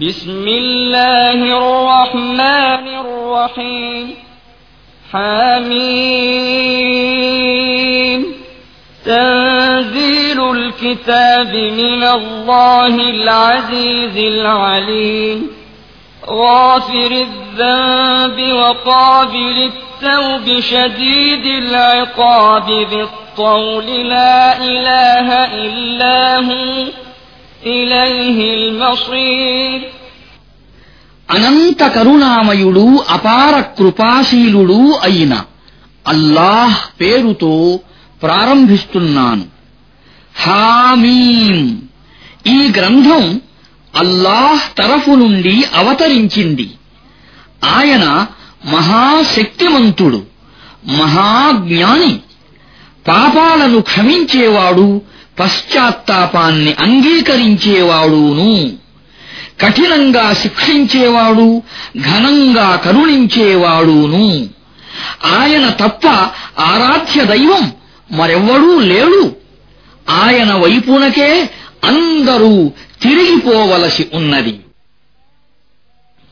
بسم الله الرحمن الرحيم. حميم. تنزيل الكتاب من الله العزيز العليم. غافر الذنب وقابل التوب شديد العقاب ذي الطول لا إله إلا هو. అనంత కరుణామయుడు అపార కృపాశీలుడు అయిన అల్లాహ్ పేరుతో ప్రారంభిస్తున్నాను హామీం ఈ గ్రంథం అల్లాహ్ తరఫు నుండి అవతరించింది ఆయన మహాశక్తిమంతుడు మహాజ్ఞాని పాపాలను క్షమించేవాడు పశ్చాత్తాపాన్ని అంగీకరించేవాడూను. కఠినంగా శిక్షించేవాడు ఘనంగా కరుణించేవాడును. ఆయన తప్ప ఆరాధ్య దైవం మరెవ్వడూ లేడు. ఆయన వైపునకే అందరూ తిరిగిపోవలసి ఉన్నది.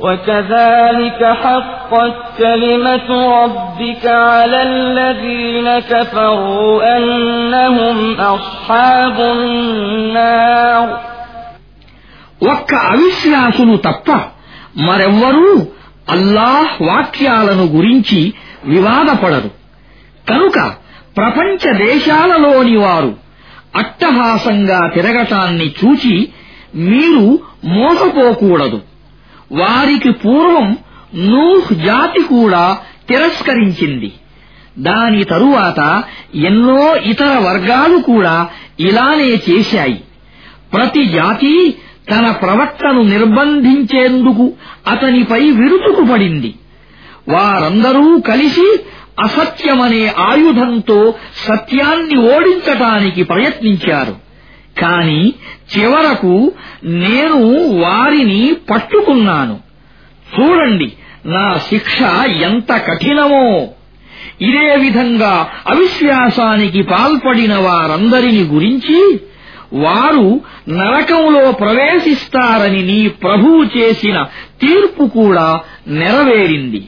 وكذلك حقت كلمة ربك على الذين كفروا أنهم أصحاب النار ఒక్క అవిశ్వాసులు తప్ప మరెవ్వరూ అల్లాహ్ వాక్యాలను గురించి వివాదపడరు కనుక ప్రపంచ దేశాలలోని వారు అట్టహాసంగా తిరగటాన్ని చూచి మీరు మోసపోకూడదు వారికి పూర్వం నూహ్ జాతి కూడా తిరస్కరించింది. దాని తరువాత ఎన్నో ఇతర వర్గాలు కూడా ఇలానే చేశాయి. ప్రతి జాతి తన ప్రవక్తను నిర్బంధించేందుకు అతనిపై విరుచుకుపడింది వారందరూ కలిసి అసత్యమనే ఆయుధంతో సత్యాన్ని ఓడించటానికి ప్రయత్నించారు. కాని చివరకు నేను వారిని పట్టుకున్నాను. చూడండి నా శిక్ష ఎంత కఠినమో. ఇదే విధంగా అవిశ్వాసానికి పాల్పడిన వారందరిని గురించి వారు నరకంలో ప్రవేశిస్తారని నీ ప్రభువు చేసిన తీర్పు కూడా నెరవేరింది.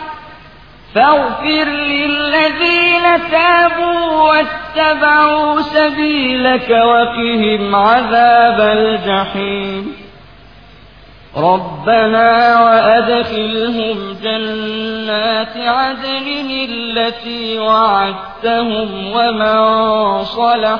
فاغفر للذين تابوا واتبعوا سبيلك وقهم عذاب الجحيم. ربنا وأدخلهم جنات عدن التي وعدتهم ومن صلح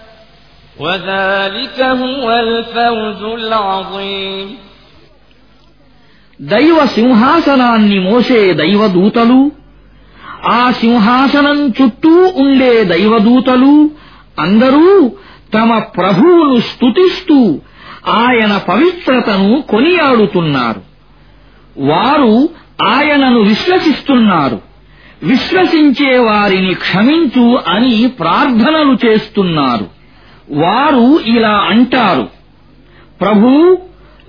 దైవ సింహాసనాన్ని మోసే దైవదూతలు ఆ సింహాసనం చుట్టూ ఉండే దైవదూతలు అందరూ తమ ప్రభువును స్తుతిస్తూ ఆయన పవిత్రతను కొనియాడుతున్నారు. వారు ఆయనను విశ్వసిస్తున్నారు. విశ్వసించే వారిని క్షమించు అని ప్రార్థనలు చేస్తున్నారు. వారు ఇలా అంటారు. ప్రభూ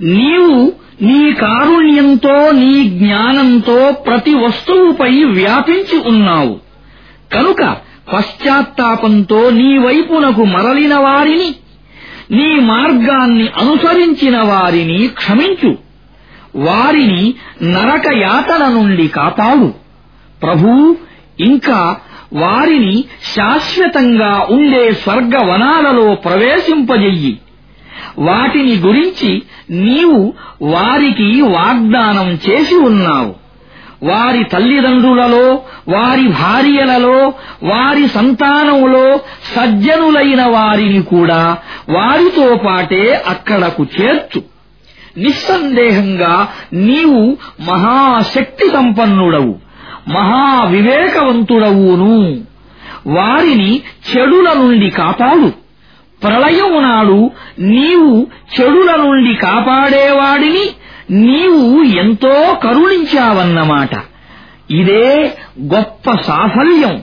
నీవు నీ కారుణ్యంతో నీ జ్ఞానంతో ప్రతి వస్తువుపై వ్యాపించి ఉన్నావు. కనుక పశ్చాత్తాపంతో నీ వైపునకు మరలిన వారిని నీ మార్గాన్ని అనుసరించిన వారిని క్షమించు. వారిని నరక యాతన నుండి కాపాడు. ప్రభూ ఇంకా వారిని శాశ్వతంగా ఉండే స్వర్గవనాలలో ప్రవేశింపజెయ్యి. వాటిని గురించి నీవు వారికి వాగ్దానం చేసి ఉన్నావు. వారి తల్లిదండ్రులలో వారి భార్యలలో వారి సంతానములో సజ్జనులైన వారిని కూడా వారితో పాటే అక్కడకు చేర్చు. నిస్సందేహంగా నీవు మహాశక్తి సంపన్నుడవు మహావివేకవంతుడవును వారిని చెడుల నుండి కాపాడు. ప్రళయము నాడు నీవు చెడుల నుండి కాపాడేవాడిని నీవు ఎంతో కరుణించావన్నమాట. ఇదే గొప్ప సాఫల్యం.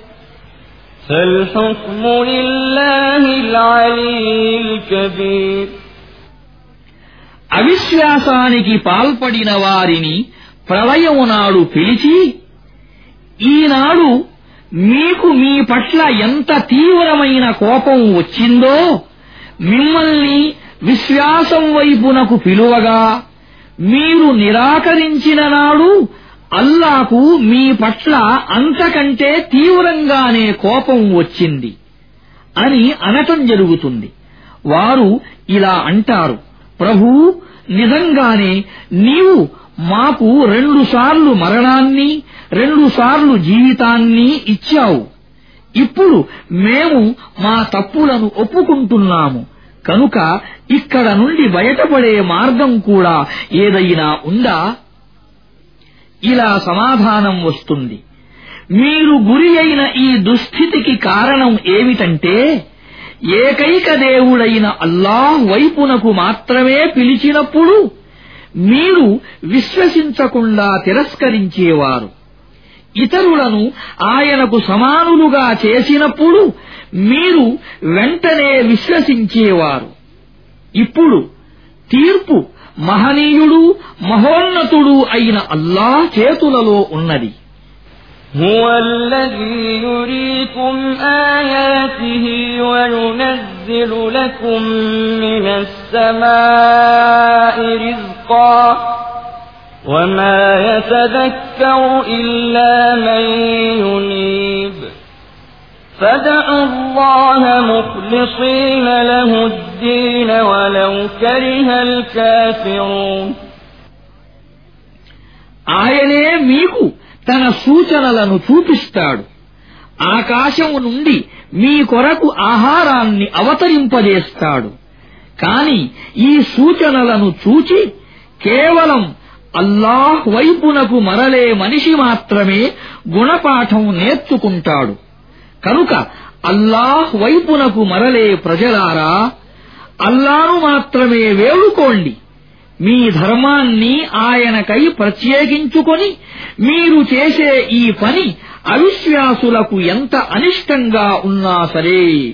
అవిశ్వాసానికి పాల్పడిన వారిని ప్రళయము నాడు పిలిచి ఈనాడు మీకు మీ పట్ల ఎంత తీవ్రమైన కోపం వచ్చిందో మిమ్మల్ని విశ్వాసం వైపునకు పిలువగా మీరు నిరాకరించిన నాడు అల్లాకు మీ పట్ల అంతకంటే తీవ్రంగానే కోపం వచ్చింది అని అనటం జరుగుతుంది. వారు ఇలా అంటారు ప్రభూ నిజంగానే నీవు మాకు రెండుసార్లు మరణాన్ని రెండుసార్లు జీవితాన్ని ఇచ్చావు. ఇప్పుడు మేము మా తప్పులను ఒప్పుకుంటున్నాము. కనుక ఇక్కడ నుండి బయటపడే మార్గం కూడా ఏదైనా ఉందా? ఇలా సమాధానం వస్తుంది. మీరు గురి అయిన ఈ దుస్థితికి కారణం ఏమిటంటే ఏకైక దేవుడైన అల్లాహ్ వైపునకు మాత్రమే పిలిచినప్పుడు మీరు విశ్వసించకుండా తిరస్కరించేవారు. ఇతరులను ఆయనకు సమానులుగా చేసినప్పుడు మీరు వెంటనే విశ్వసించేవారు. ఇప్పుడు తీర్పు మహనీయుడు మహోన్నతుడు అయిన అల్లాహ్ చేతులలో ఉన్నది هو الذي يريكم آياته وينزل لكم من السماء رزقا وما يتذكر إلا من ينيب فادعوا الله مخلصين له الدين ولو كره الكافرون ఆయనే మీకు తన సూచనలను చూపిస్తాడు ఆకాశము నుండి మీ కొరకు ఆహారాన్ని అవతరింపజేస్తాడు కాని ఈ సూచనలను చూచి కేవలం అల్లాహ్ వైపునకు మరలే మనిషి మాత్రమే గుణపాఠం నేర్చుకుంటాడు కనుక అల్లాహ్ వైపునకు మరలే ప్రజలారా అల్లాను మాత్రమే వేడుకోండి. మీ ధర్మాన్ని ఆయనకై ప్రత్యేకించుకొని మీరు చేసే ఈ పని అవిశ్వాసులకు ఎంత అనిష్టంగా ఉన్నా సరే.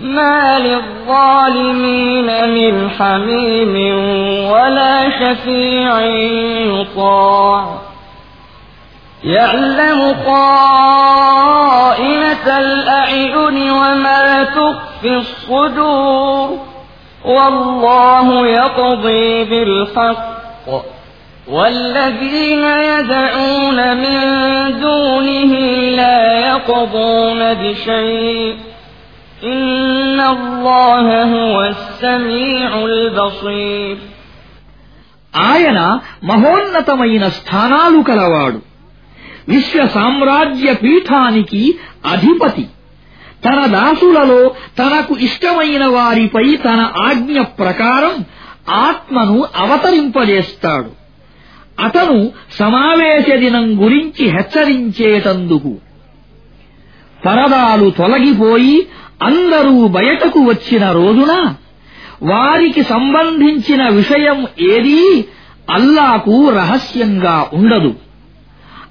ما للظالمين من حميم ولا شفيع يطاع يعلم خائنة الأعين وما تخفي الصدور والله يقضي بالحق والذين يدعون من دونه لا يقضون بشيء ఆయన మహోన్నతమైన స్థానాలు కలవాడు. విశ్వ సామ్రాజ్య పీఠానికి అధిపతి. తన దాసులలో తనకు ఇష్టమైన వారిపై తన ఆజ్ఞ ప్రకారం ఆత్మను అవతరింపజేస్తాడు. అతను సమావేశ దినం గురించి హెచ్చరించేటందుకు. పరదాలు తొలగిపోయి అందరూ బయటకు వచ్చిన రోజున వారికి సంబంధించిన విషయం ఏదీ అల్లాకు రహస్యంగా ఉండదు.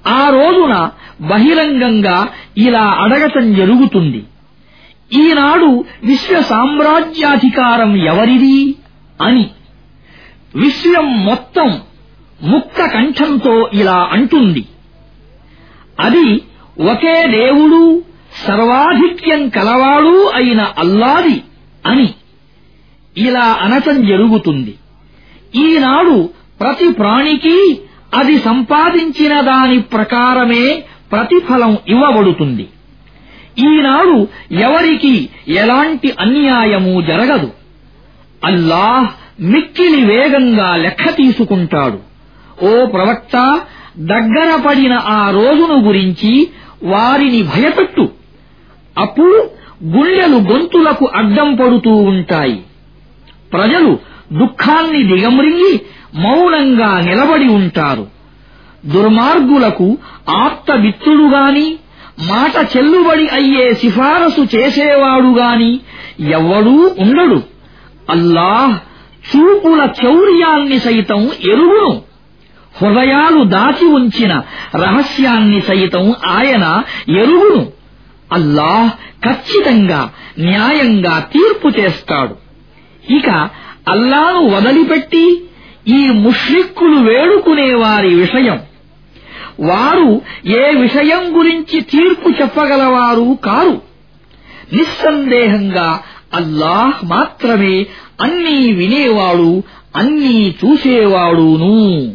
ఆ రోజున బహిరంగంగా ఇలా అడగటం జరుగుతుంది. ఈనాడు విశ్వ సామ్రాజ్యాధికారం ఎవరిది అని విశ్వం మొత్తం ముక్త కంఠంతో ఇలా అంటుంది. అది ఒకే దేవుడు సర్వాధిక్యం కలవాడు అయిన అల్లాది అని ఇలా అనటం జరుగుతుంది. ఈనాడు ప్రతి ప్రాణికి అది సంపాదించిన దాని ప్రకారమే ప్రతిఫలం ఇవ్వబడుతుంది. ఈనాడు ఎవరికి ఎలాంటి అన్యాయము జరగదు. అల్లాహ్ మిక్కిలి వేగంగా లెక్క తీసుకుంటాడు. ఓ ప్రవక్త దగ్గర పడిన ఆ రోజును గురించి వారిని భయపెట్టు. అప్పుడు గుండెలు గొంతులకు అడ్డం పడుతూ ఉంటాయి. ప్రజలు దుఃఖాన్ని దిగమ్రింగి మౌనంగా నిలబడి ఉంటారు. దుర్మార్గులకు ఆప్తమిత్రుడుగాని మాట చెల్లుబడి అయ్యే సిఫారసు చేసేవాడుగాని ఎవ్వడూ ఉండడు. అల్లాహ్ చూపుల చౌర్యాన్ని సైతం ఎరుగును. హృదయాలు దాచి ఉంచిన రహస్యాన్ని సైతం ఆయన ఎరుగును. అల్లాహ్ ఖచ్చితంగా న్యాయంగా తీర్పు చేస్తాడు. ఇక అల్లాను వదిలిపెట్టి ఈ ముష్రిక్కులు వేడుకునే వారి విషయం. వారు ఏ విషయం గురించి తీర్పు చెప్పగలవారు కారు. నిస్సందేహంగా అల్లాహ్ మాత్రమే అన్నీ వినేవాడు అన్నీ చూసేవాడును.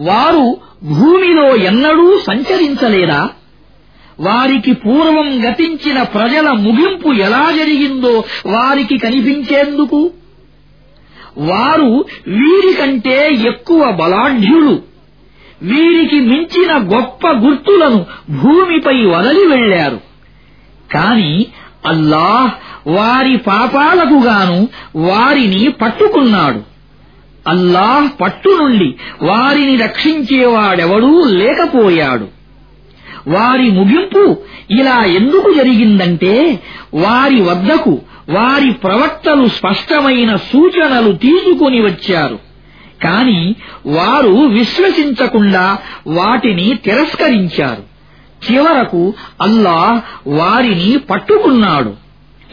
వారు భూమిలో ఎన్నడూ సంచరించలేదా? వారికి పూర్వం గతించిన ప్రజల ముగింపు ఎలా జరిగిందో వారికి కనిపించేందుకు? వారు వీరికంటే ఎక్కువ బలాఢ్యులు. వీరికి మించిన గొప్ప గుర్తులను భూమిపై వదలి వెళ్ళారు కాని అల్లాహ్ వారి పాపాలకు గాను వారిని పట్టుకున్నాడు. అల్లాహ్ పట్టు నుండి వారిని రక్షించేవాడెవడూ లేకపోయాడు. వారి ముగింపు ఇలా ఎందుకు జరిగిందంటే వారి వద్దకు వారి ప్రవక్తలు స్పష్టమైన సూచనలు తీసుకుని వచ్చారు. కాని వారు విశ్వసించకుండా వాటిని తిరస్కరించారు. చివరకు అల్లాహ్ వారిని పట్టుకున్నాడు.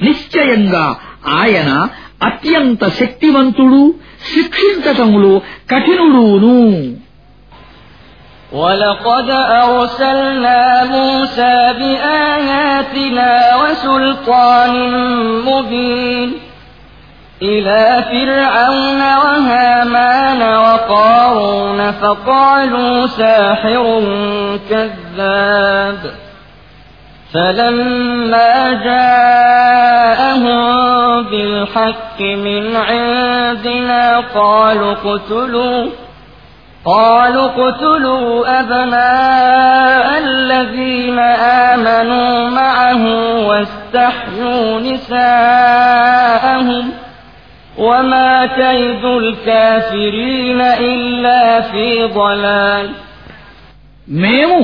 నిశ్చయంగా ఆయన అత్యంత శక్తివంతుడు శిక్షించటములో కఠినుడును ولقد أرسلنا موسى بآياتنا وسلطان مبين إلى فرعون وهامان وقارون فقالوا ساحر كذاب فلما جاءهم بالحق من عندنا قالوا اقتلوا قالوا اقتلوا أبناء الذين آمنوا معه واستحيوا نساءهم وما كيد الكافرين إلا في ضلال మేము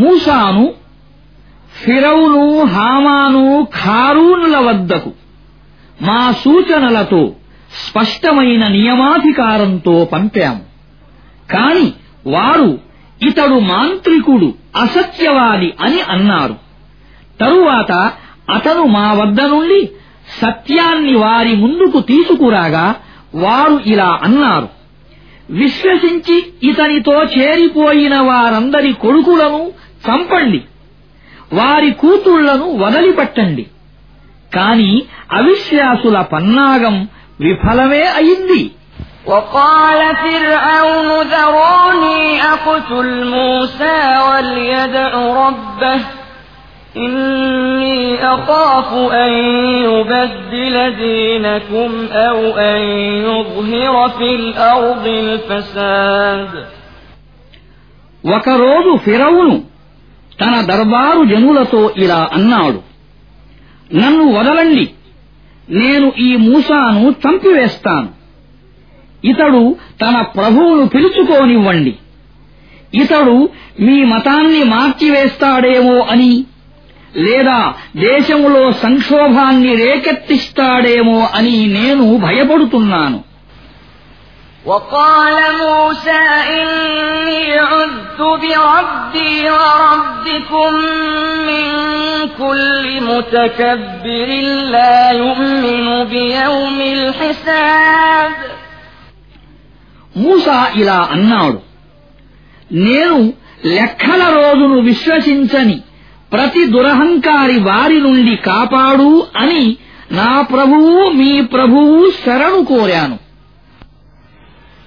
మూసాను ఫిరౌను హామాను ఖారూనుల వద్దకు మా సూచనలతో స్పష్టమైన నియమాధికారంతో పంపాము కాని వారు ఇతడు మాంత్రికుడు అసత్యవాది అని అన్నారు. తరువాత అతను మా వద్ద నుండి సత్యాన్ని వారి ముందుకు తీసుకురాగా వారు ఇలా అన్నారు. విశ్వసించి ఇతనితో చేరిపోయిన వారందరి కొడుకులను చంపండి. వారి కూతుళ్ళను వదిలిపెట్టండి. కాని అవిశ్వాసుల పన్నాగం విఫలమే అయింది وقال فرعون ذروني أقتل موسى وليدع ربه إني أخاف أن يبدل دينكم أو أن يظهر في الأرض الفساد ఒకరోజు ఫిరౌను తన దర్బారు జనులతో ఇలా అన్నాడు నన్ను వదలండి నేను ఈ మూసాను చంపివేస్తాను ఇతడు తన ప్రభువును పిలుచుకోనివ్వండి ఇతడు మీ మతాన్ని మార్చివేస్తాడేమో అని లేదా దేశంలో సంక్షోభాన్ని రేకెత్తిస్తాడేమో అని నేను భయపడుతున్నాను وقال موسى إني عذت بربي وربكم من كل متكبر لا يؤمن بيوم الحساب మూసా ఇలా అన్నాడు నేను లెక్కల రోజును విశ్వసించని ప్రతి దురహంకారి వారి నుండి కాపాడు అని నా ప్రభువు మీ ప్రభువు శరణు కోరాను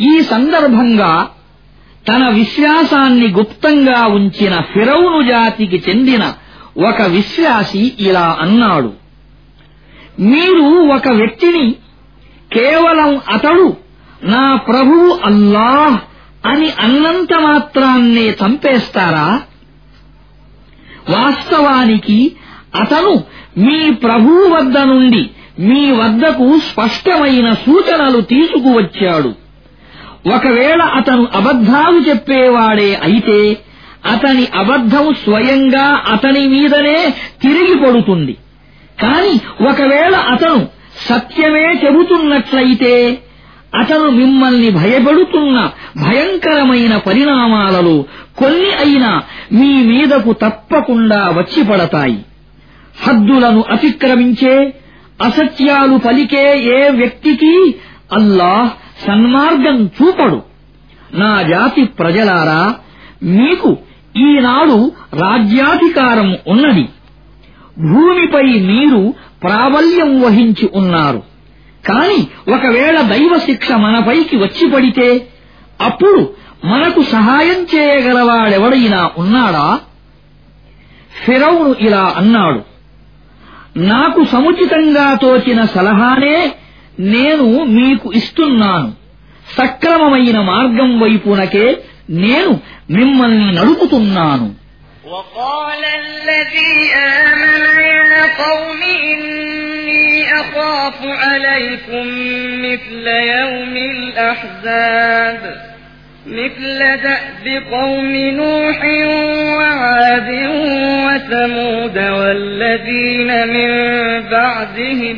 ఈ సందర్భంగా తన విశ్వాసాన్ని గుప్తంగా ఉంచిన ఫిరౌను జాతికి చెందిన ఒక విశ్వాసి ఇలా అన్నాడు. మీరు ఒక వ్యక్తిని కేవలం అతడు నా ప్రభువు అల్లాహ్ అని అన్నంత మాత్రాన్నే చంపేస్తారా? వాస్తవానికి అతను మీ ప్రభువు వద్ద నుండి మీ వద్దకు స్పష్టమైన సూచనలు తీసుకువచ్చాడు. ఒకవేళ అతను అబద్ధాలు చెప్పేవాడే అయితే అతని అబద్ధం స్వయంగా అతని మీదనే తిరిగి పడుతుంది. కాని ఒకవేళ అతను సత్యమే చెబుతున్నట్లయితే అతను మిమ్మల్ని భయపడుతున్న భయంకరమైన పరిణామాలలో కొన్ని అయినా మీ మీదకు తప్పకుండా వచ్చి పడతాయి. హద్దులను అతిక్రమించే అసత్యాలు పలికే ఏ వ్యక్తికి అల్లాహ్ సన్మార్గం చూపడు. నా జాతి ప్రజలారా మీకు ఈనాడు రాజ్యాధికారం ఉన్నది. భూమిపై మీరు ప్రాబల్యం వహించి ఉన్నారు. కాని ఒకవేళ దైవ శిక్ష మనపైకి వచ్చి పడితే అప్పుడు మనకు సహాయం చేయగలవాడెవడైనా ఉన్నాడా? ఫిరౌను ఇలా అన్నాడు. నాకు సముచితంగా తోచిన సలహానే నేను మీకు ఇస్తున్నాను సక్రమమైన మార్గం వైపునకే నేను మిమ్మల్ని నడుపుతున్నాను وقال الذي آمن يا قوم إني أخاف عليكم مثل يوم الأحزاب مثل دأب قوم نوح وعاد وثمود والذين من بعدهم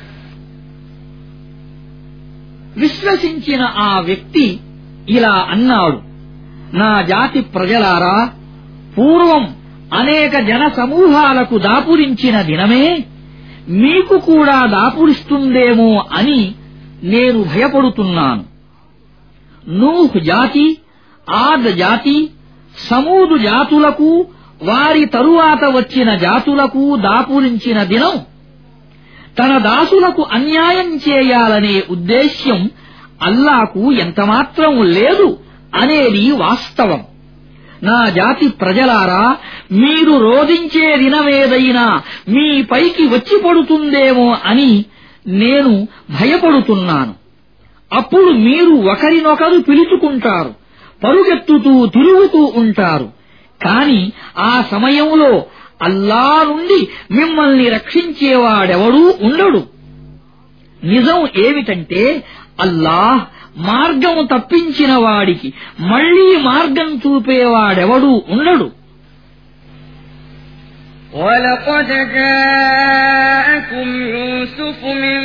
విశ్వసించిన ఆ వ్యక్తి ఇలా అన్నాడు. నా జాతి ప్రజలారా పూర్వం అనేక జన సమూహాలకు దాపురించిన దినమే మీకు కూడా దాపురిస్తుందేమో అని నేను భయపడుతున్నాను. నూహ్ జాతి ఆద్ జాతి సమూదు జాతులకు వారి తరువాత వచ్చిన జాతులకు దాపురించిన దినం తన దాసులకు అన్యాయం చేయాలనే ఉద్దేశ్యం అల్లాకు ఎంతమాత్రం లేదు అనేది వాస్తవం. నా జాతి ప్రజలారా మీరు రోధించే దినమేదైనా మీ పైకి వచ్చి పడుతుందేమో అని నేను భయపడుతున్నాను. అప్పుడు మీరు ఒకరినొకరు పిలుచుకుంటారు పరుగెత్తుతూ తిరుగుతూ ఉంటారు. కాని ఆ సమయంలో అల్లా నుండి మిమ్మల్ని రక్షించేవాడెవడూ ఉండడు నిజం ఏమిటంటే అల్లాహ్ మార్గము తప్పించిన వాడికి మళ్లీ మార్గం చూపేవాడెవడూ ఉండడు ولقد جاءكم يوسف من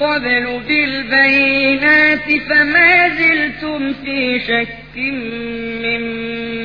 قبل بالبينات فما زلتم في شك مما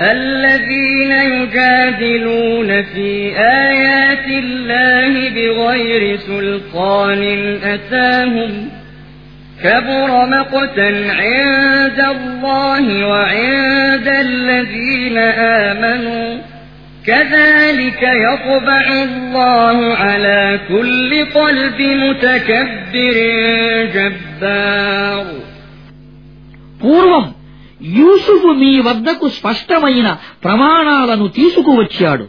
الذين يجادلون في آيات الله بغير سلطان أتاهم كبر مقتا عند الله وعند الذين آمنوا كذلك يطبع الله على كل قلب متكبر جبار పూర్వం యూసుఫు మీ వద్దకు స్పష్టమైన ప్రమాణాలను తీసుకువచ్చాడు.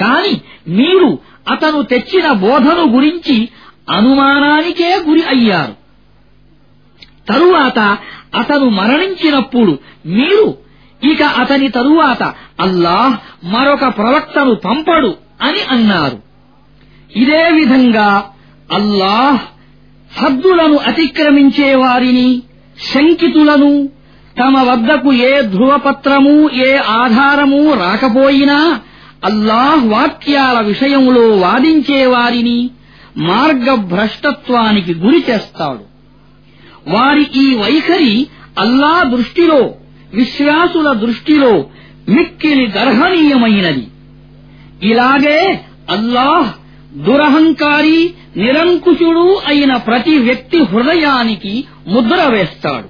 కాని మీరు అతను తెచ్చిన బోధను గురించి అనుమానానికే గురి అయ్యారు. తరువాత అతను మరణించినప్పుడు మీరు ఇక అతని తరువాత అల్లాహ్ మరొక ప్రవక్తను పంపడు అని అన్నారు. ఇదే విధంగా అల్లాహ్ హద్దులను అతిక్రమించే వారిని శంకితులను తమ వద్దకు ఏ ధృవపత్రము ఏ ఆధారము రాకపోయినా అల్లాహ్ వాక్యాల విషయంలో వాదించే వారిని మార్గభ్రష్టత్వానికి గురి చేస్తాడు. వారి ఈ వైఖరి అల్లా దృష్టిలో విశ్వాసుల దృష్టిలో మిక్కిలి గర్హనీయమైనది. ఇలాగే అల్లాహ్ దురహంకారి నిరంకుశుడు అయిన ప్రతి వ్యక్తి హృదయానికి ముద్ర వేస్తాడు.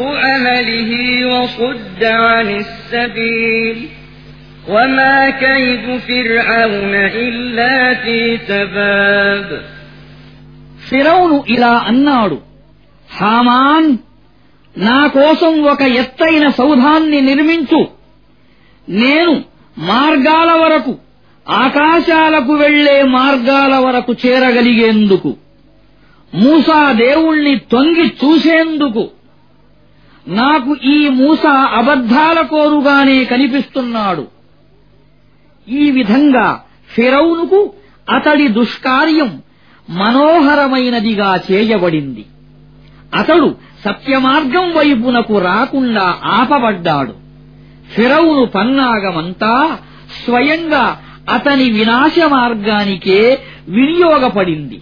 عمله وصد عن السبيل وما كيد فرعون إلا في تباب ఫిరౌను ఇలా అన్నాడు హామాన్ నా కోసం ఒక ఎత్తైన సౌధాన్ని నిర్మించు నేను మార్గాల వరకు ఆకాశాలకు వెళ్లే మార్గాల వరకు చేరగలిగేందుకు మూసా దేవుణ్ణి తొంగి చూసేందుకు నాకు ఈ మూస అబద్ధాల కోరుగానే కనిపిస్తున్నాడు. ఈ విధంగా ఫిరౌనుకు అతడి దుష్కార్యం మనోహరమైనదిగా చేయబడింది. అతడు సత్యమార్గం వైపునకు రాకుండా ఆపబడ్డాడు. ఫిరౌను పన్నాగమంతా స్వయంగా అతని వినాశ మార్గానికే వినియోగపడింది.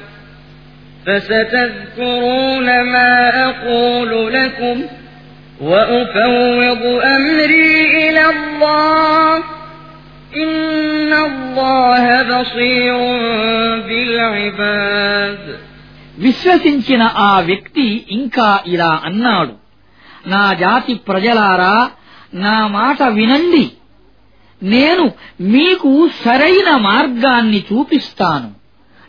فستذكرون ما أقول لكم وأفوض أمري إلى الله إن الله بصير بالعباد విశ్వసించిన ఆ వ్యక్తి ఇంకా ఇలా అన్నాడు నా జాతి ప్రజలారా నా మాట వినండి నేను మీకు సరైన మార్గాన్ని చూపిస్తాను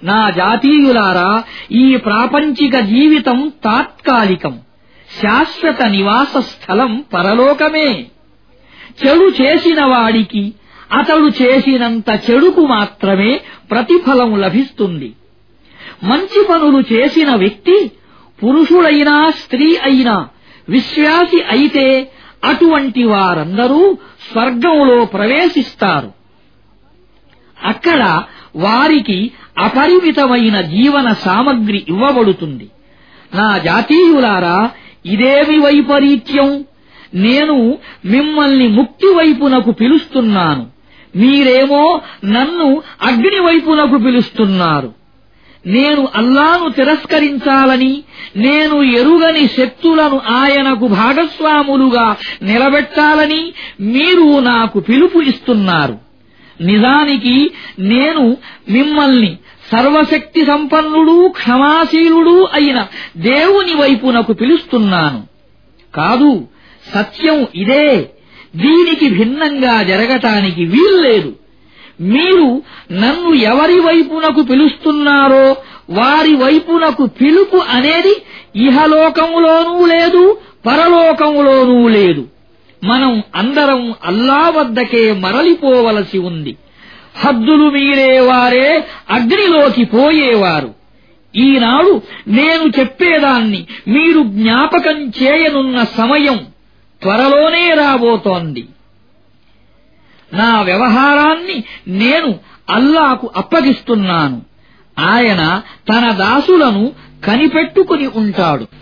నా జాతీయులారా ఈ ప్రాపంచిక జీవితం తాత్కాలికం. శాశ్వత నివాస స్థలం పరలోకమే. చెడు చేసిన వాడికి అతడు చేసినంత చెడుకు మాత్రమే ప్రతిఫలం లభిస్తుంది. మంచి పనులు చేసిన వ్యక్తి పురుషుడైనా స్త్రీ అయినా విశ్వాసి అయితే అటువంటి వారందరూ స్వర్గంలో ప్రవేశిస్తారు. అక్కడ వారికి అపరిమితమైన జీవన సామగ్రి ఇవ్వబడుతుంది. నా జాతీయులారా ఇదేమి వైపరీత్యం? నేను మిమ్మల్ని ముక్తి వైపునకు పిలుస్తున్నాను. మీరేమో నన్ను అగ్ని వైపునకు పిలుస్తున్నారు. నేను అల్లాను తిరస్కరించాలని నేను ఎరుగని శక్తులను ఆయనకు భాగస్వాములుగా నిలబెట్టాలని మీరు నాకు పిలుపు ఇస్తున్నారు. నిజానికి నేను మిమ్మల్ని సర్వశక్తి సంపన్నుడు క్షమాశీలుడు అయిన దేవుని వైపునకు పిలుస్తున్నాను. కాదు సత్యం ఇదే. దీనికి భిన్నంగా జరగటానికి వీల్లేదు. మీరు నన్ను ఎవరి వైపునకు పిలుస్తున్నారో వారి వైపునకు పిలుపు అనేది ఇహలోకములోనూ లేదు పరలోకములోనూ లేదు. మనం అందరం అల్లా వద్దకే మరలిపోవలసి ఉంది. హద్దులు మీరేవారే అగ్నిలోకి పోయేవారు. ఈనాడు నేను చెప్పేదాన్ని మీరు జ్ఞాపకం చేయనున్న సమయం త్వరలోనే రాబోతోంది. నా వ్యవహారాన్ని నేను అల్లాకు అప్పగిస్తున్నాను. ఆయన తన దాసులను కనిపెట్టుకుని ఉంటాడు.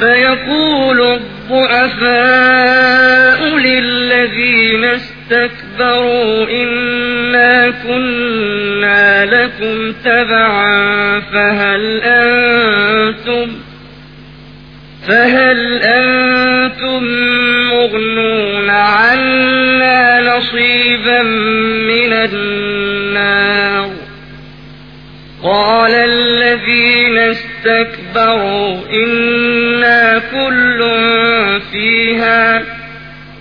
فيقول الضعفاء للذين استكبروا إنا كنا لكم تبعا فهل أنتم فهل أنتم مغنون عنا نصيبا من النار قال الذين استكبروا إنا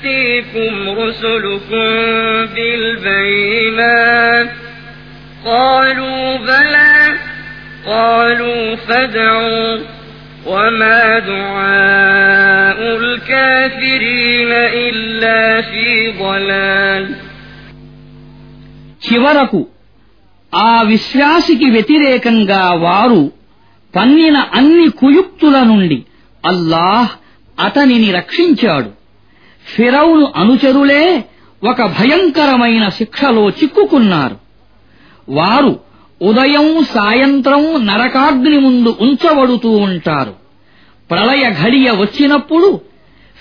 تأتيكم رسلكم بالبينات قالوا بلى قالوا فادعوا وما دعاء الكافرين إلا في ضلال చివరకు ఆ విశ్వాసికి వ్యతిరేకంగా వారు పన్నిన అన్ని కుయుక్తుల నుండి అల్లాహ్ అతనిని రక్షించాడు ఫిరౌను అనుచరులే ఒక భయంకరమైన శిక్షలో చిక్కుకున్నారు. వారు ఉదయం సాయంత్రం నరకాగ్ని ముందు ఉంచబడుతూ ఉంటారు. ప్రళయ ఘడియ వచ్చినప్పుడు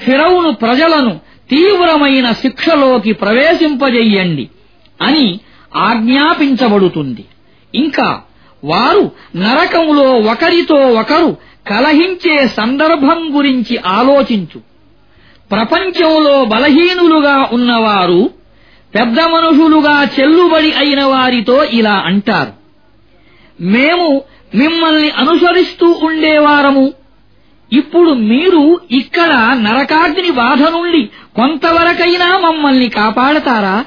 ఫిరౌను ప్రజలను తీవ్రమైన శిక్షలోకి ప్రవేశింపజెయ్యండి అని ఆజ్ఞాపించబడుతుంది. ఇంకా వారు నరకంలో ఒకరితో ఒకరు కలహించే సందర్భం గురించి ఆలోచించు. ప్రపంచంలో బలహీనులుగా ఉన్నవారు పెద్ద మనుషులుగా చెల్లుబడి అయిన వారితో ఇలా అంటారు. మేము మిమ్మల్ని అనుసరిస్తూ ఉండేవారము. ఇప్పుడు మీరు ఇక్కడ నరకాగ్ని బాధ నుండి కొంతవరకైనా మమ్మల్ని కాపాడతారా?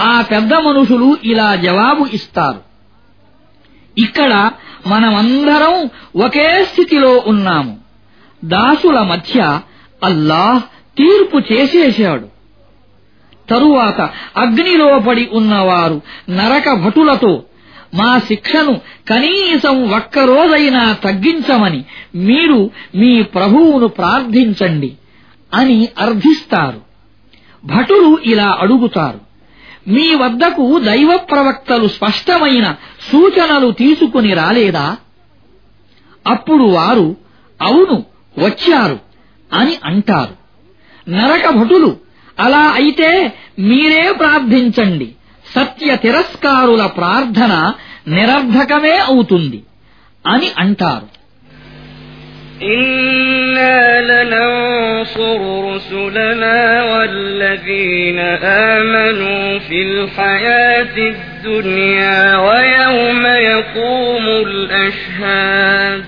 ఆ పెద్ద మనుషులు ఇలా జవాబు ఇస్తారు. ఇక్కడ మనమందరం ఒకే స్థితిలో ఉన్నాము. దాసుల మధ్య అల్లాహ్ తీర్పు చేసేశాడు తరువాత అగ్నిలో పడి ఉన్నవారు నరక భటులతో మా శిక్షను కనీసం ఒక్కరోజైనా తగ్గించమని మీరు మీ ప్రభువును ప్రార్థించండి అని అర్థిస్తారు భటులు ఇలా అడుగుతారు. మీ వద్దకు దైవ ప్రవక్తలు స్పష్టమైన సూచనలు తీసుకుని రాలేదా? అప్పుడు వారు అవును వచ్చారు. అని అంటారు నరక భటులు అలా అయితే మీరే ప్రార్థించండి సత్య తిరస్కారుల ప్రార్థన నిరర్ధకమే అవుతుంది అని అంటారు إنا لننصر رسلنا والذين آمنوا في الحياة الدنيا ويوم يقوم الأشهاد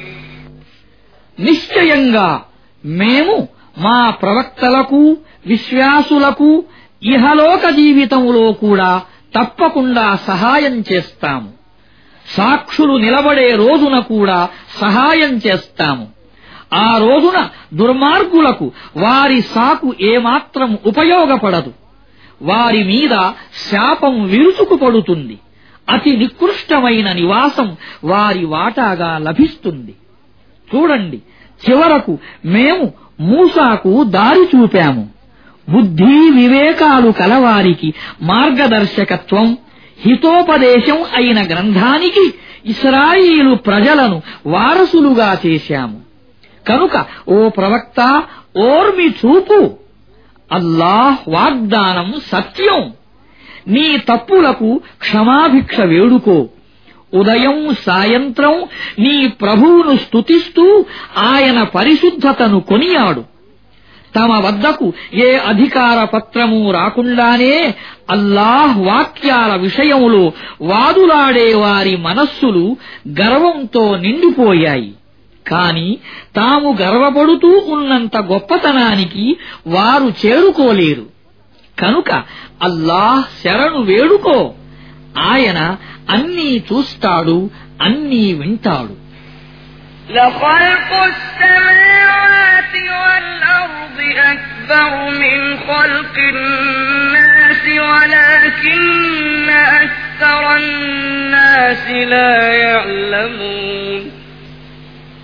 నిశ్చయంగా మేము మా ప్రవక్తలకు విశ్వాసులకు ఇహలోక జీవితంలో కూడా తప్పకుండా సహాయం చేస్తాము. సాక్షులు నిలబడే రోజున కూడా సహాయం చేస్తాము. ఆ రోజున దుర్మార్గులకు వారి సాకు ఏమాత్రం ఉపయోగపడదు. వారి మీద శాపం విరుచుకుపడుతుంది. అతి నికృష్టమైన నివాసం వారి వాటాగా లభిస్తుంది. చూడండి చివరకు మేము మూసాకు దారి చూపాము. బుద్ధి వివేకాలు కలవారికి మార్గదర్శకత్వం హితోపదేశం అయిన గ్రంథానికి ఇస్రాయిలు ప్రజలను వారసులుగా చేశాము. కనుక ఓ ప్రవక్త ఓర్మి చూపు. అల్లాహ్ వాగ్దానం సత్యం. నీ తప్పులకు క్షమాభిక్ష వేడుకో. ఉదయం సాయంత్రం నీ ప్రభువును స్తుతిస్తూ ఆయన పరిశుద్ధతను కొనియాడు. తమ వద్దకు ఏ అధికార పత్రము రాకుండానే అల్లాహ్ వాక్యాల విషయంలో వాదులాడే వారి మనస్సులు గర్వంతో నిండిపోయాయి. కాని తాము గర్వపడుతూ ఉన్నంత గొప్పతనానికి వారు చేరుకోలేరు. కనుక అల్లాహ్ శరణు వేడుకో. ఆయన అన్నీ చూస్తాడు అన్నీ వింటాడు لخلق السماوات والأرض أكبر من خلق الناس ولكن أكثر الناس لا يعلمون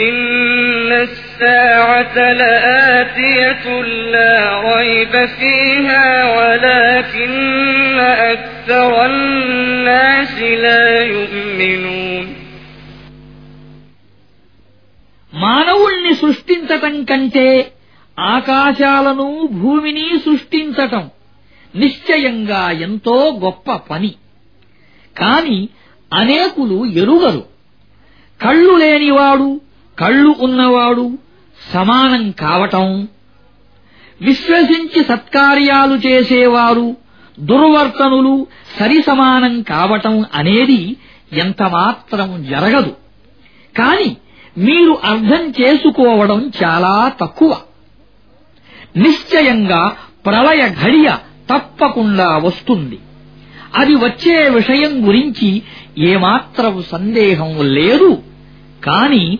إن الساعة لآتية لا ريب فيها ولكن أكثر الناس لا يؤمنون మానవుణ్ణి సృష్టించటం కంటే ఆకాశాలను భూమిని సృష్టించటం నిశ్చయంగా ఎంతో గొప్ప పని కాని అనేకులు ఎరుగరు కళ్ళు లేనివాడు కళ్ళు ఉన్నవాడు సమానం కావటం విశ్వసించి సత్కార్యాలు చేసేవారు దుర్వర్తనులు సరిసమానం కావటం అనేది ఎంతమాత్రం జరగదు. కాని మీరు అర్థం చేసుకోవడం చాలా తక్కువ. నిశ్చయంగా ప్రళయ ఘడియ తప్పకుండా వస్తుంది. అది వచ్చే విషయం గురించి ఏమాత్రం సందేహం లేదు. కాని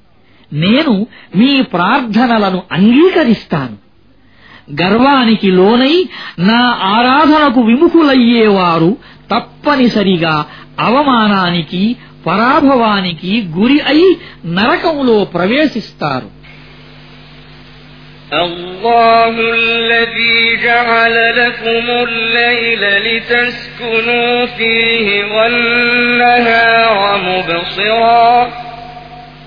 నేను మీ ప్రార్థనలను అంగీకరిస్తాను గర్వానికి లోనై నా ఆరాధనకు విముఖులయ్యేవారు తప్పనిసరిగా అవమానానికి పరాభవానికి గురి అయి నరకంలో ప్రవేశిస్తారు الله الذي جعل لكم الليل لتسكنوا فيه والنهار مبصرا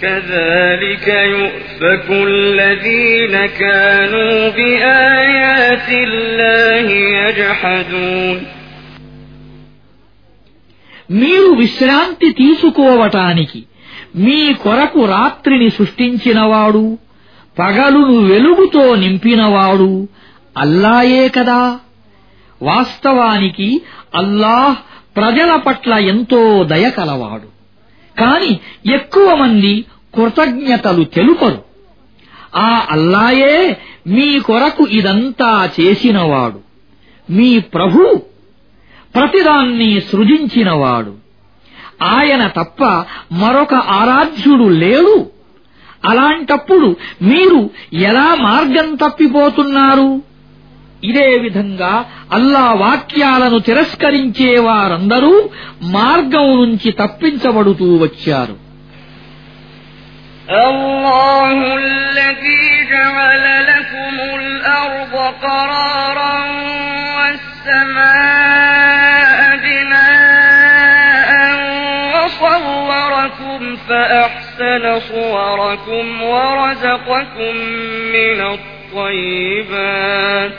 كذلك يؤفك الذين كانوا بآيات الله يجحدون మీరు విశ్రాంతి తీసుకోవటానికి మీ కొరకు రాత్రిని సృష్టించినవాడు పగలును వెలుగుతో నింపినవాడు అల్లాయే కదా వాస్తవానికి అల్లాహ్ ప్రజల పట్ల ఎంతో దయ కలవాడు కాని ఎక్కువ మంది కృతజ్ఞతలు తెలుపరు. ఆ అల్లాయే మీ కొరకు ఇదంతా చేసినవాడు. మీ ప్రభు ప్రతిదాన్ని సృజించినవాడు. ఆయన తప్ప మరొక ఆరాధ్యుడు లేడు. అలాంటప్పుడు మీరు ఎలా మార్గం తప్పిపోతున్నారు? ఇదే విధంగా అల్లా వాక్యాలను తిరస్కరించే వారందరూ మార్గం నుంచి తప్పించబడుతూ వచ్చారు الله الذي جعل لكم الأرض قرارا والسماء بناء وصوركم فأحسن صوركم ورزقكم من الطيبات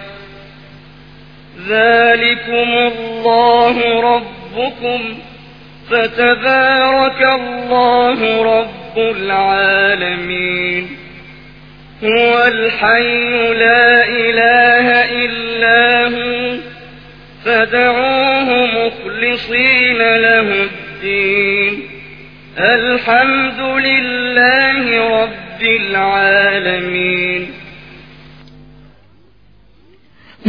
ذلكم الله ربكم فتبارك الله رب العالمين هو الحي لا إله إلا هو فدعوه مخلصين له الدين الحمد لله رب العالمين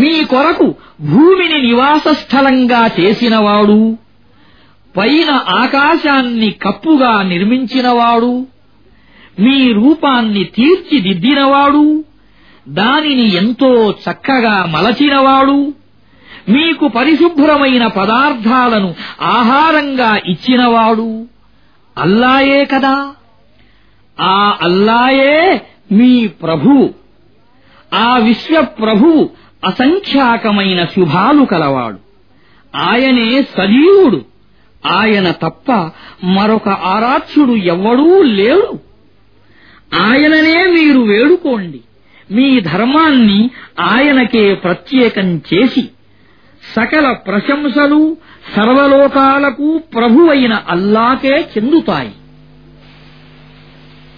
మీ కొరకు భూమిని నివాస స్థలంగా చేసినవాడు పైన ఆకాశాన్ని కప్పుగా నిర్మించినవాడు మీ రూపాన్ని తీర్చిదిద్దినవాడు దానిని ఎంతో చక్కగా మలచినవాడు మీకు పరిశుభ్రమైన పదార్థాలను ఆహారంగా ఇచ్చినవాడు అల్లాయే కదా. ఆ అల్లాయే మీ ప్రభు. ఆ విశ్వ ప్రభు అసంఖ్యాకమైన శుభాలు కలవాడు. ఆయనే సజీవుడు. ఆయన తప్ప మరొక ఆరాధ్యుడు ఎవ్వడూ లేడు. ఆయననే మీరు వేడుకోండి. మీ ధర్మాన్ని ఆయనకే ప్రత్యేకం చేసి సకల ప్రశంసలు సర్వలోకాలకు ప్రభువైన అల్లాకే చెందుతాయి.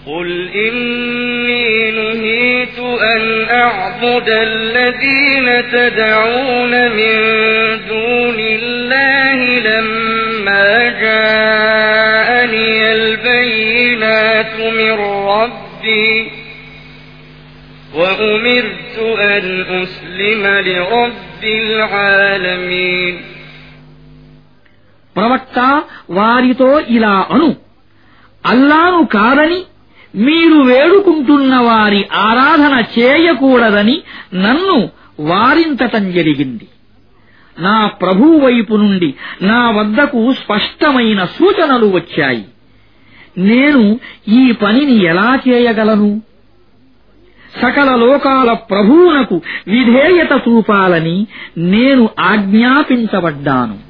قل إني نهيت أن أعبد الذين تدعون من دون الله لما جاءني البينات من ربي وأمرت أن أسلم لرب العالمين ప్రవక్త వారితో ఇలా అను అల్లాను కాదని మీరు వేడుకుంటున్న వారి ఆరాధన చేయకూడదని నన్ను వారించటం జరిగింది. నా ప్రభువు వైపు నుండి నా వద్దకు స్పష్టమైన సూచనలు వచ్చాయి. నేను ఈ పనిని ఎలా చేయగలను? సకల లోకాల ప్రభువునకు విధేయత చూపాలని నేను ఆజ్ఞాపించబడ్డాను.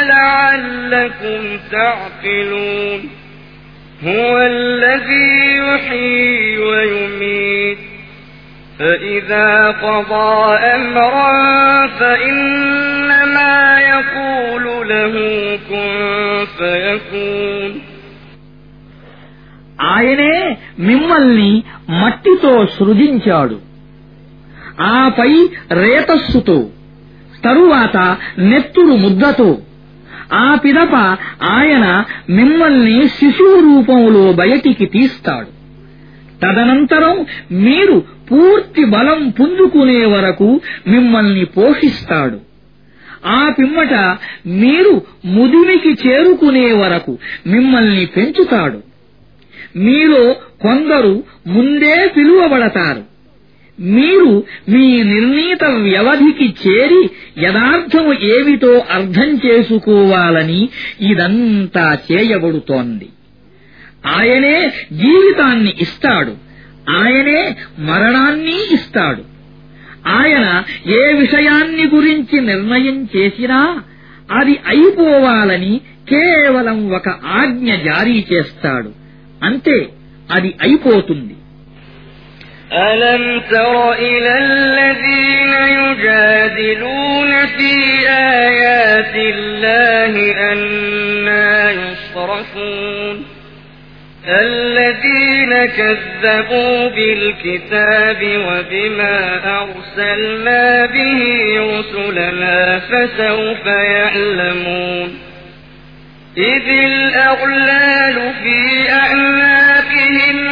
ولعلكم تعقلون هو الذي يحيي ويميت فإذا قضى أمرا فإنما يقول له كن فيكون ఆయనే మిమ్మల్ని మట్టితో సృజించాడు ఆపై రేతస్సుతో తరువాత నెత్తురు ముద్దతో ఆ పిదప ఆయన మిమ్మల్ని శిశువు రూపంలో బయటికి తీస్తాడు. తదనంతరం మీరు పూర్తి బలం పుంజుకునే వరకు మిమ్మల్ని పోషిస్తాడు. ఆ పిమ్మట మీరు ముదిమికి చేరుకునే వరకు మిమ్మల్ని పెంచుతాడు. మీలో కొందరు ముందే పిలువబడతారు. మీరు మీ నిర్ణీత వ్యవధికి చేరి యథార్థము ఏమిటో అర్థం చేసుకోవాలని ఇదంతా చేయబడుతోంది. ఆయనే జీవితాన్ని ఇస్తాడు. ఆయనే మరణాన్ని ఇస్తాడు. ఆయన ఏ విషయాన్ని గురించి నిర్ణయం చేసినా అది అయిపోవాలని కేవలం ఒక ఆజ్ఞ జారీ చేస్తాడు. అంతే అది అయిపోతుంది. ألم تر إلى الذين يجادلون في آيات الله أنا يصرفون الذين كذبوا بالكتاب وبما أرسلنا به رسلنا فسوف يعلمون إذ الأغلال في أعناقهم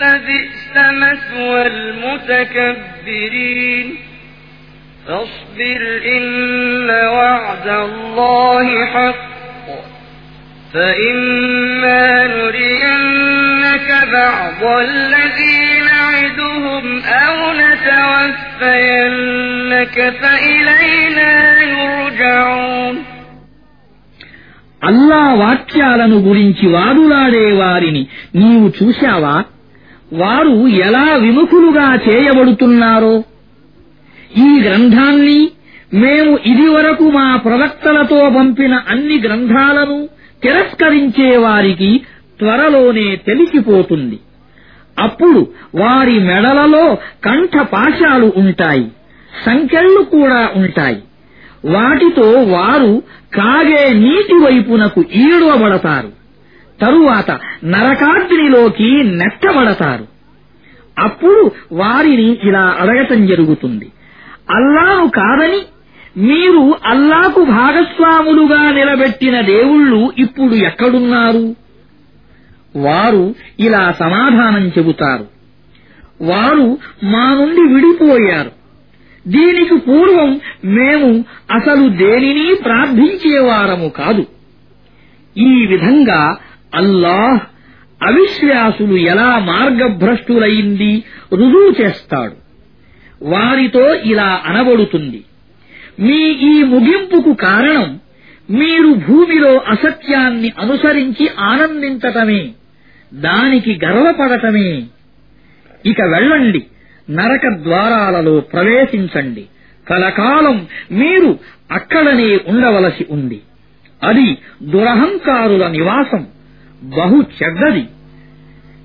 فبئس مثوى المتكبرين فاصبر إن وعد الله حق فإما نرينك بعض الذي نعدهم أو نتوفينك فإلينا يرجعون అల్లా వాక్యాలను గురించి వాదులాడే వారిని నీవు చూశావా వారు ఎలా విముఖులుగా చేయబడుతున్నారో? ఈ గ్రంథాన్ని మేము ఇదివరకు మా ప్రవక్తలతో పంపిన అన్ని గ్రంథాలను తిరస్కరించే వారికి త్వరలోనే తెలిసిపోతుంది. అప్పుడు వారి మెడలలో కంఠపాశాలు ఉంటాయి సంకెళ్ళు కూడా ఉంటాయి. వాటితో వారు కాగే నీటి వైపునకు ఈడవబడతారు. తరువాత నరకాగ్నిలోకి నెట్టబడతారు. అప్పుడు వారిని ఇలా అడగటం జరుగుతుంది. అల్లాను కాదని మీరు అల్లాకు భాగస్వాములుగా నిలబెట్టిన దేవుళ్ళు ఇప్పుడు ఎక్కడున్నారు? వారు ఇలా సమాధానం చెబుతారు. వారు మా నుండి విడిపోయారు. దీనికి పూర్వం మేము అసలు దేనిని ప్రార్థించేవారము కాదు. ఈ విధంగా అల్లాహ్ అవిశ్వాసులు ఎలా మార్గభ్రష్టులైంది రుజువు చేస్తాడు. వారితో ఇలా అనబడుతుంది. మీ ఈ ముగింపుకు కారణం మీరు భూమిలో అసత్యాన్ని అనుసరించి ఆనందించటమే దానికి గర్వపడటమే. ఇక వెళ్ళండి నరక ద్వారాలలో ప్రవేశించండి. కలకాలం మీరు అక్కడనే ఉండవలసి ఉంది. అది దురహంకారుల నివాసం. బహు చెడ్డది.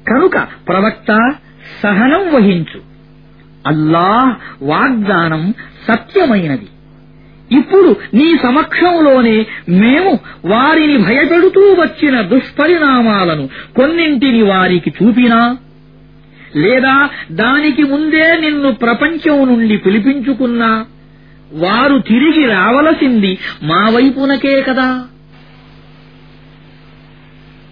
కనుక ప్రవక్త సహనం వహించు. అల్లాహ్ వాగ్దానం సత్యమైనది. ఇప్పుడు నీ సమక్షంలోనే మేము వారిని భయపెడుతూ వచ్చిన దుష్పరిణామాలను కొన్నింటిని వారికి చూపినా లేదా దానికి ముందే నిన్ను ప్రపంచం నుండి పిలిపించుకున్నా వారు తిరిగి రావలసింది మా వైపునకే కదా.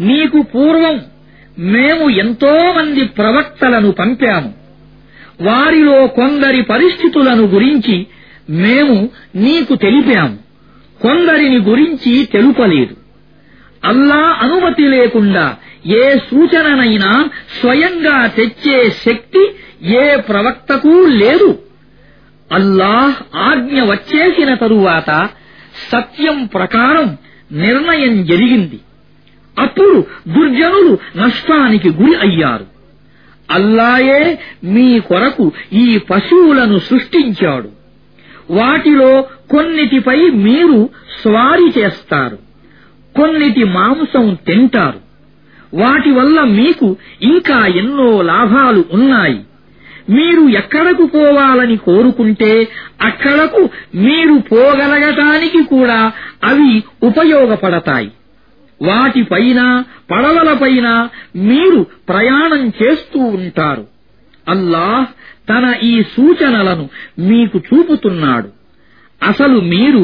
నీకు పూర్వం మేము ఎంతో మంది ప్రవక్తలను పంపాము. వారిలో కొందరి పరిస్థితులను గురించి మేము నీకు తెలిపాము. కొందరిని గురించి తెలుపలేదు. అల్లా అనుమతి లేకుండా ఏ సూచననైనా స్వయంగా తెచ్చే శక్తి ఏ ప్రవక్తకు లేదు. అల్లాహ్ ఆజ్ఞ వచ్చేసిన తరువాత సత్యం ప్రకారం నిర్ణయం జరిగింది. అప్పుడు దుర్జనులు నష్టానికి గురి అయ్యారు. అల్లాయే మీ కొరకు ఈ పశువులను సృష్టించాడు. వాటిలో కొన్నిటిపై మీరు స్వారీ చేస్తారు. కొన్నిటి మాంసం తింటారు. వాటి వల్ల మీకు ఇంకా ఎన్నో లాభాలు ఉన్నాయి. మీరు ఎక్కడకు పోవాలని కోరుకుంటే అక్కడకు మీరు పోగలగటానికి కూడా అవి ఉపయోగపడతాయి. వాటిపైన పడవలపైన మీరు ప్రయాణం చేస్తూ ఉంటారు అల్లాహ్ తన ఈ సూచనలను మీకు చూపుతున్నాడు అసలు మీరు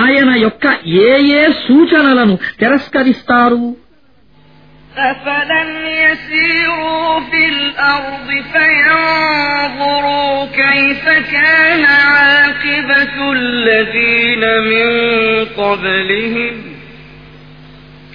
ఆయన యొక్క ఏ ఏ సూచనలను తిరస్కరిస్తారు أفلم يسيروا في الأرض فينظروا كيف كان عاقبة الذين من قبلهم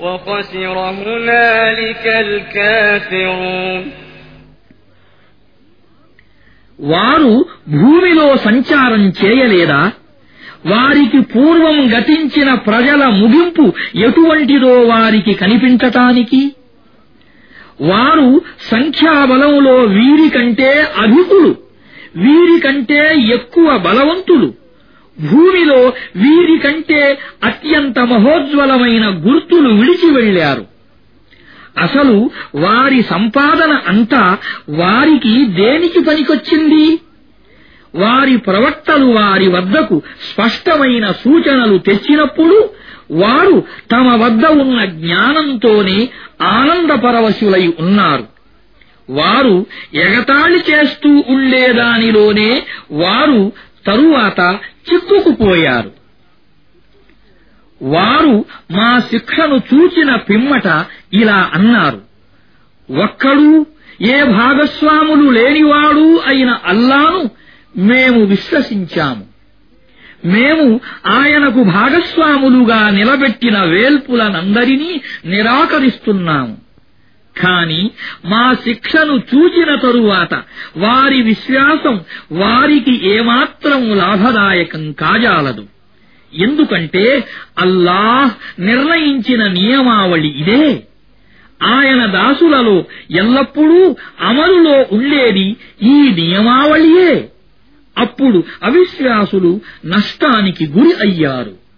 وخسر هنالك الكافرون వారు భూమిలో సంచారం చేయలేదా వారికి పూర్వం గతించిన ప్రజల ముగింపు ఎటువంటిదో వారికి కనిపించటానికి వారు సంఖ్యాబలంలో వీరికంటే అధికులు వీరికంటే ఎక్కువ బలవంతులు భూమిలో వీరికంటే అత్యంత మహోజ్వలమైన గుర్తులు విడిచి వెళ్ళారు అసలు వారి సంపాదన అంతా వారికి దేనికి పనికొచ్చింది? వారి ప్రవక్తలు వారి వద్దకు స్పష్టమైన సూచనలు తెచ్చినప్పుడు వారు తమ వద్ద ఉన్న జ్ఞానంతోనే ఆనందపరవశులై ఉన్నారు. వారు ఎగతాళి చేస్తూ ఉండేదానిలోనే వారు తరువాత చిక్కుకుపోయారు వారు మా శిక్షను చూచిన పిమ్మట ఇలా అన్నారు ఒక్కడు ఏ భాగస్వాములు లేనివాడు అయిన అల్లాను మేము విశ్వసించాము. మేము ఆయనకు భాగస్వాములుగా నిలబెట్టిన వేల్పులనందరినీ నిరాకరిస్తున్నాము. కాని మా శిక్షను చూచిన తరువాత వారి విశ్వాసం వారికి ఏమాత్రం లాభదాయకం కాజాలదు. ఎందుకంటే అల్లాహ్ నిర్ణయించిన నియమావళి ఇదే. ఆయన దాసులలో ఎల్లప్పుడూ అమలులో ఉండేది ఈ నియమావళియే. అప్పుడు అవిశ్వాసులు నష్టానికి గురి అయ్యారు.